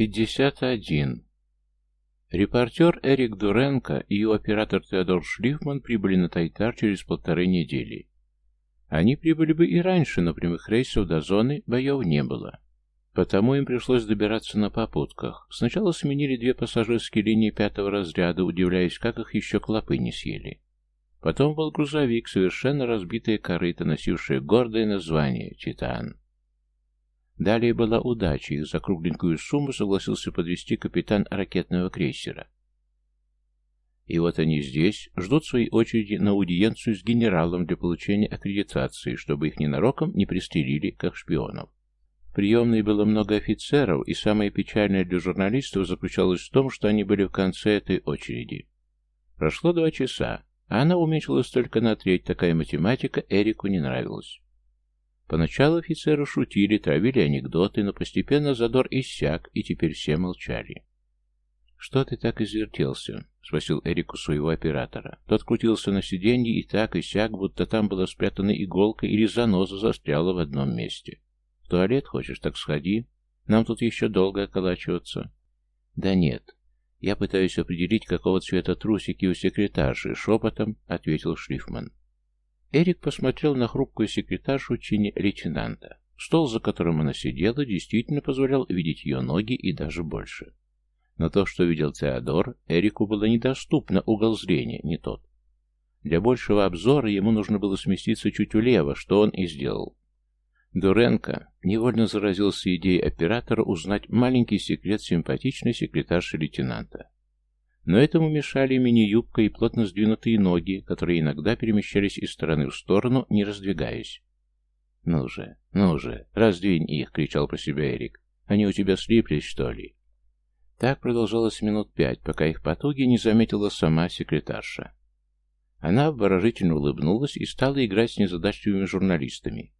51. Репортер Эрик Дуренко и его оператор Теодор Шлифман прибыли на Тайтар через полторы недели. Они прибыли бы и раньше, но прямых рейсов до зоны боев не было. Потому им пришлось добираться на попутках. Сначала сменили две пассажирские линии пятого разряда, удивляясь, как их еще клопы не съели. Потом был грузовик, совершенно разбитая корыто, носившее гордое название «Титан». Далее была удача, их за кругленькую сумму согласился подвести капитан ракетного крейсера. И вот они здесь, ждут своей очереди на аудиенцию с генералом для получения аккредитации, чтобы их ненароком не пристрелили, как шпионов. В приемной было много офицеров, и самое печальное для журналистов заключалось в том, что они были в конце этой очереди. Прошло два часа, а она уменьшилась только на треть, такая математика Эрику не нравилась. Поначалу офицеры шутили, травили анекдоты, но постепенно задор иссяк, и теперь все молчали. «Что ты так извертелся?» — спросил Эрик у своего оператора. Тот крутился на сиденье и так и сяк, будто там была спрятана иголка или заноза застряла в одном месте. «В туалет хочешь, так сходи. Нам тут еще долго околачиваться». «Да нет. Я пытаюсь определить, какого цвета трусики у секретарши», — шепотом ответил Шлифман. Эрик посмотрел на хрупкую секретаршу чине лейтенанта. Стол, за которым она сидела, действительно позволял видеть ее ноги и даже больше. Но то, что видел Теодор, Эрику было недоступно, угол зрения не тот. Для большего обзора ему нужно было сместиться чуть влево, что он и сделал. Дуренко невольно заразился идеей оператора узнать маленький секрет симпатичной секретарши лейтенанта. Но этому мешали мини-юбка и плотно сдвинутые ноги, которые иногда перемещались из стороны в сторону, не раздвигаясь. «Ну же, ну же, раздвинь их!» — кричал про себя Эрик. «Они у тебя слиплись, что ли?» Так продолжалось минут пять, пока их потуги не заметила сама секретарша. Она обворожительно улыбнулась и стала играть с незадачливыми журналистами.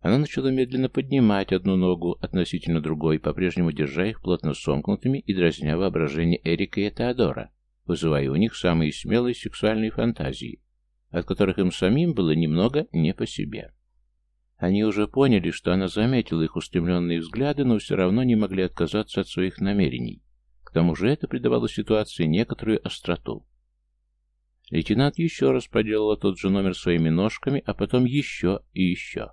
Она начала медленно поднимать одну ногу относительно другой, по-прежнему держа их плотно сомкнутыми и дразня воображение Эрика и Теодора, вызывая у них самые смелые сексуальные фантазии, от которых им самим было немного не по себе. Они уже поняли, что она заметила их устремленные взгляды, но все равно не могли отказаться от своих намерений. К тому же это придавало ситуации некоторую остроту. Лейтенант еще раз проделала тот же номер своими ножками, а потом еще и еще.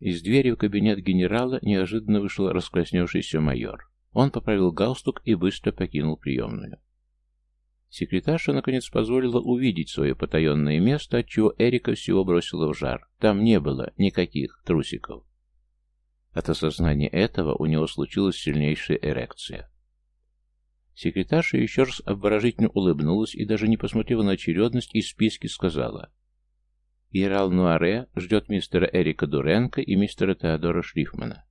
Из двери в кабинет генерала неожиданно вышел раскрасневшийся майор. Он поправил галстук и быстро покинул приемную. Секретарша, наконец, позволила увидеть свое потаенное место, отчего Эрика всего бросила в жар. Там не было никаких трусиков. От осознания этого у него случилась сильнейшая эрекция. Секретарша еще раз обворожительно улыбнулась и, даже не посмотрев на очередность, из списки сказала Генерал Нуаре ждет мистера Эрика Дуренко и мистера Теодора Шлифмана.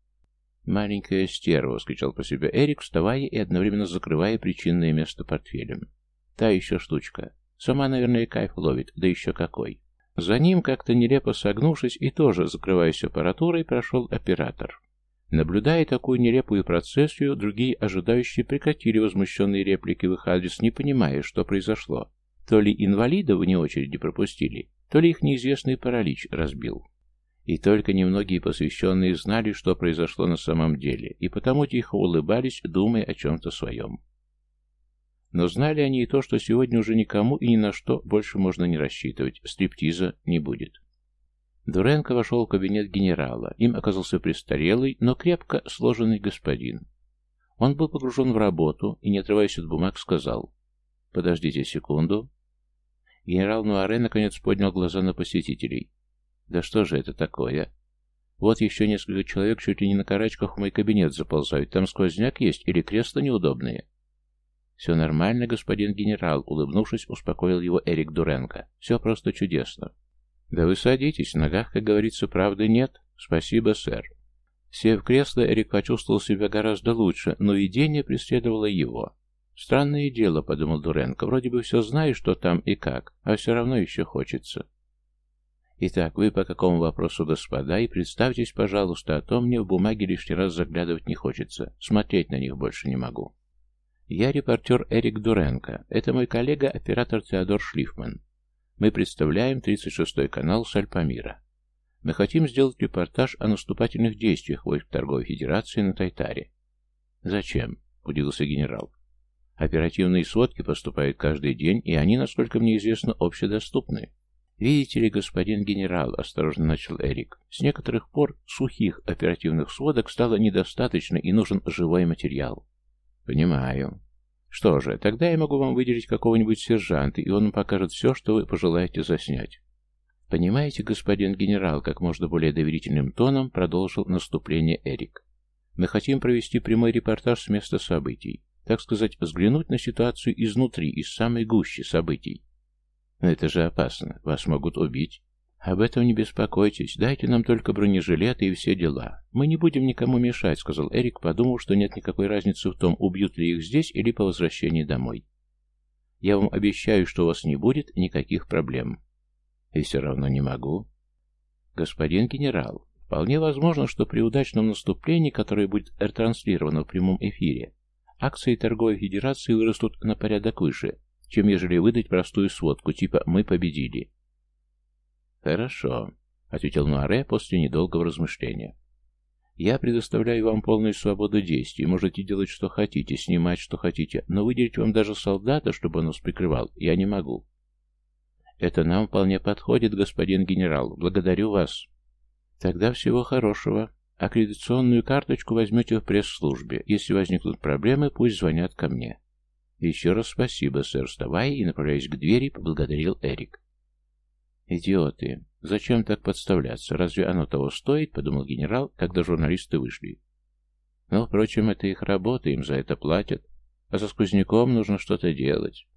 «Маленькая стерва!» — вскричал про себя Эрик, вставая и одновременно закрывая причинное место портфелем. «Та еще штучка. Сама, наверное, кайф ловит, да еще какой!» За ним, как-то нелепо согнувшись и тоже закрываясь аппаратурой, прошел оператор. Наблюдая такую нелепую процессию, другие ожидающие прекратили возмущенные реплики в их адрес, не понимая, что произошло. То ли инвалидов вне очереди пропустили, то ли их неизвестный паралич разбил. И только немногие посвященные знали, что произошло на самом деле, и потому тихо улыбались, думая о чем-то своем. Но знали они и то, что сегодня уже никому и ни на что больше можно не рассчитывать, стриптиза не будет. Дуренко вошел в кабинет генерала. Им оказался престарелый, но крепко сложенный господин. Он был погружен в работу и, не отрываясь от бумаг, сказал «Подождите секунду, Генерал Нуаре наконец поднял глаза на посетителей. «Да что же это такое? Вот еще несколько человек чуть ли не на карачках в мой кабинет заползают. Там сквозняк есть или кресла неудобные?» «Все нормально, господин генерал», — улыбнувшись, успокоил его Эрик Дуренко. «Все просто чудесно». «Да вы садитесь, в ногах, как говорится, правды нет. Спасибо, сэр». Сев в кресло, Эрик почувствовал себя гораздо лучше, но видение преследовало его. «Странное дело», — подумал Дуренко, — «вроде бы все знаешь, что там и как, а все равно еще хочется». «Итак, вы по какому вопросу, господа, и представьтесь, пожалуйста, а то мне в бумаге лишний раз заглядывать не хочется, смотреть на них больше не могу». «Я репортер Эрик Дуренко. Это мой коллега, оператор Теодор Шлифман. Мы представляем 36-й канал Сальпамира. Мы хотим сделать репортаж о наступательных действиях войск Торговой Федерации на Тайтаре». «Зачем?» — удивился генерал. «Оперативные сводки поступают каждый день, и они, насколько мне известно, общедоступны». «Видите ли, господин генерал», — осторожно начал Эрик, — «с некоторых пор сухих оперативных сводок стало недостаточно, и нужен живой материал». «Понимаю. Что же, тогда я могу вам выделить какого-нибудь сержанта, и он покажет все, что вы пожелаете заснять». «Понимаете, господин генерал», — как можно более доверительным тоном продолжил наступление Эрик. «Мы хотим провести прямой репортаж с места событий, так сказать, взглянуть на ситуацию изнутри, из самой гущи событий. Но это же опасно. Вас могут убить. Об этом не беспокойтесь. Дайте нам только бронежилеты и все дела. Мы не будем никому мешать, сказал Эрик, подумав, что нет никакой разницы в том, убьют ли их здесь или по возвращении домой. Я вам обещаю, что у вас не будет никаких проблем. И все равно не могу. Господин генерал, вполне возможно, что при удачном наступлении, которое будет ретранслировано в прямом эфире, акции торговой федерации вырастут на порядок выше, чем ежели выдать простую сводку, типа «мы победили». «Хорошо», — ответил Нуаре после недолгого размышления. «Я предоставляю вам полную свободу действий, можете делать, что хотите, снимать, что хотите, но выделить вам даже солдата, чтобы он нас прикрывал, я не могу». «Это нам вполне подходит, господин генерал. Благодарю вас». «Тогда всего хорошего. Аккредитационную карточку возьмете в пресс-службе. Если возникнут проблемы, пусть звонят ко мне». «Еще раз спасибо, сэр, вставая и направляясь к двери, поблагодарил Эрик. «Идиоты! Зачем так подставляться? Разве оно того стоит?» — подумал генерал, когда журналисты вышли. «Но, впрочем, это их работа, им за это платят. А со сквозняком нужно что-то делать.